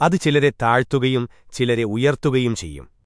അത് ചിലരെ താഴ്ത്തുകയും ചിലരെ ഉയർത്തുകയും ചെയ്യും.